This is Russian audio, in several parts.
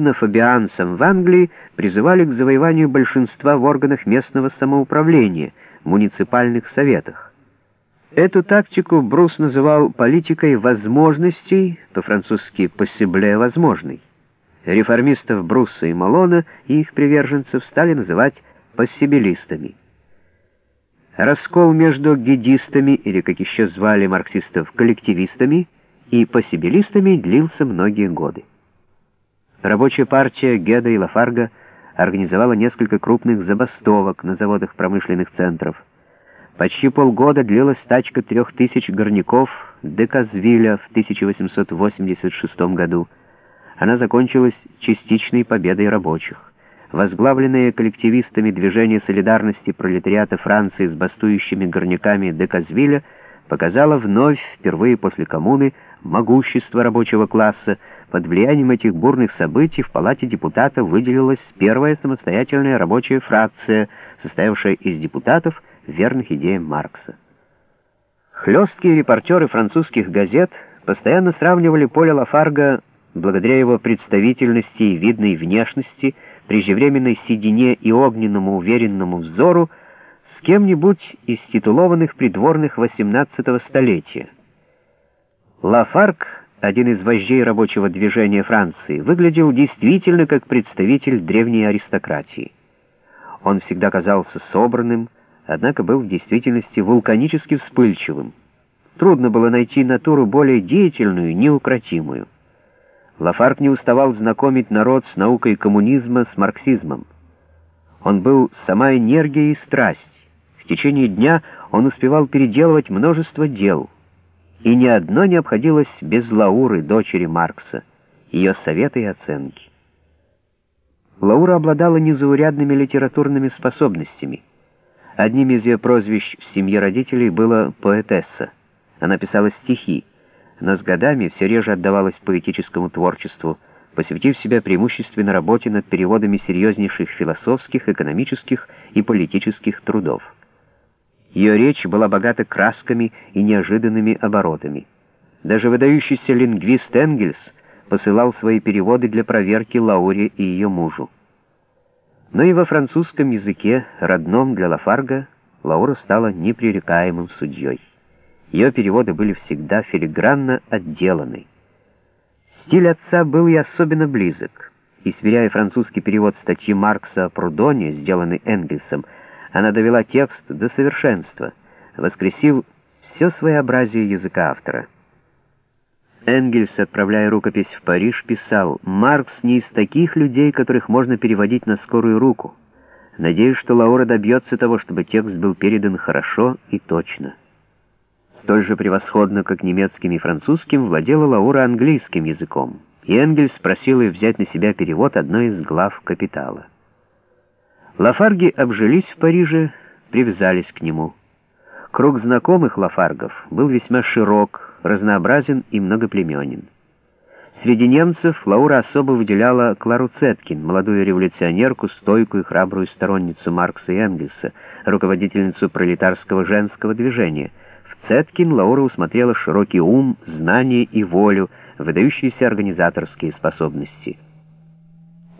подобно фабианцам в Англии, призывали к завоеванию большинства в органах местного самоуправления, муниципальных советах. Эту тактику Брус называл политикой возможностей, по-французски «possible» — «возможный». Реформистов Бруса и Малона и их приверженцев стали называть «поссибилистами». Раскол между гедистами, или, как еще звали марксистов, коллективистами, и поссибилистами длился многие годы. Рабочая партия Геда и Лафарга организовала несколько крупных забастовок на заводах промышленных центров. Почти полгода длилась стачка трех тысяч горняков Деказвиля в 1886 году. Она закончилась частичной победой рабочих. Возглавленное коллективистами движение солидарности пролетариата Франции с бастующими горняками Деказвиля показало вновь, впервые после коммуны, могущество рабочего класса, под влиянием этих бурных событий в Палате депутатов выделилась первая самостоятельная рабочая фракция, состоявшая из депутатов, верных идеям Маркса. Хлесткие репортеры французских газет постоянно сравнивали Поля Лафарга, благодаря его представительности и видной внешности, преждевременной седине и огненному уверенному взору, с кем-нибудь из титулованных придворных XVIII столетия. Лафарг один из вождей рабочего движения Франции, выглядел действительно как представитель древней аристократии. Он всегда казался собранным, однако был в действительности вулканически вспыльчивым. Трудно было найти натуру более деятельную, неукротимую. Лафарк не уставал знакомить народ с наукой коммунизма, с марксизмом. Он был сама энергия и страсть. В течение дня он успевал переделывать множество дел — и ни одно не обходилось без Лауры, дочери Маркса, ее совета и оценки. Лаура обладала незаурядными литературными способностями. Одним из ее прозвищ в семье родителей было «поэтесса». Она писала стихи, но с годами все реже отдавалась поэтическому творчеству, посвятив себя преимущественно работе над переводами серьезнейших философских, экономических и политических трудов. Ее речь была богата красками и неожиданными оборотами. Даже выдающийся лингвист Энгельс посылал свои переводы для проверки Лауре и ее мужу. Но и во французском языке, родном для Лафарга, Лаура стала непререкаемым судьей. Ее переводы были всегда филигранно отделаны. Стиль отца был и особенно близок, и, сверяя французский перевод статьи Маркса о Прудоне, сделанный Энгельсом, она довела текст до совершенства, воскресив все своеобразие языка автора. Энгельс, отправляя рукопись в Париж, писал, «Маркс не из таких людей, которых можно переводить на скорую руку. Надеюсь, что Лаура добьется того, чтобы текст был передан хорошо и точно». Столь же превосходно, как немецким и французским, владела Лаура английским языком, и Энгельс просил ее взять на себя перевод одной из глав «Капитала». Лафарги обжились в Париже, привязались к нему. Круг знакомых Лафаргов был весьма широк, разнообразен и многоплеменен. Среди немцев Лаура особо выделяла Клару Цеткин, молодую революционерку, стойкую и храбрую сторонницу Маркса и Энгельса, руководительницу пролетарского женского движения. В Цеткин Лаура усмотрела широкий ум, знание и волю, выдающиеся организаторские способности.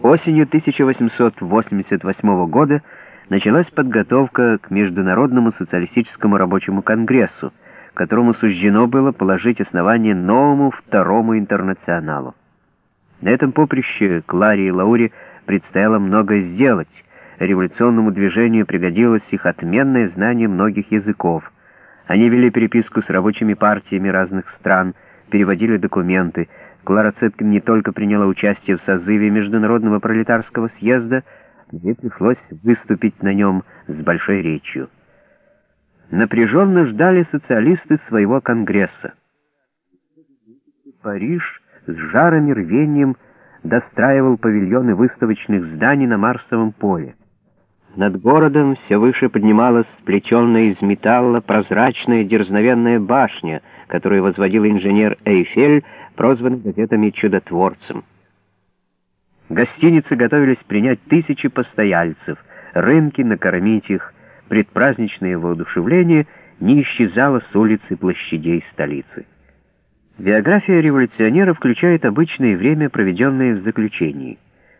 Осенью 1888 года началась подготовка к Международному социалистическому рабочему конгрессу, которому суждено было положить основание новому второму интернационалу. На этом поприще Кларе и Лауре предстояло многое сделать. Революционному движению пригодилось их отменное знание многих языков. Они вели переписку с рабочими партиями разных стран, переводили документы, Клара Цеткин не только приняла участие в созыве Международного пролетарского съезда, где пришлось выступить на нем с большой речью. Напряженно ждали социалисты своего конгресса. Париж с жаром и рвением достраивал павильоны выставочных зданий на Марсовом поле. Над городом все выше поднималась сплетенная из металла прозрачная дерзновенная башня, которую возводил инженер Эйфель, прозванный газетами «чудотворцем». Гостиницы готовились принять тысячи постояльцев, рынки накормить их, предпраздничное воодушевление не исчезало с улиц и площадей столицы. Биография революционера включает обычное время, проведенное в заключении —